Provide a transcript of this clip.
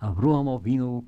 a v druhom obvinul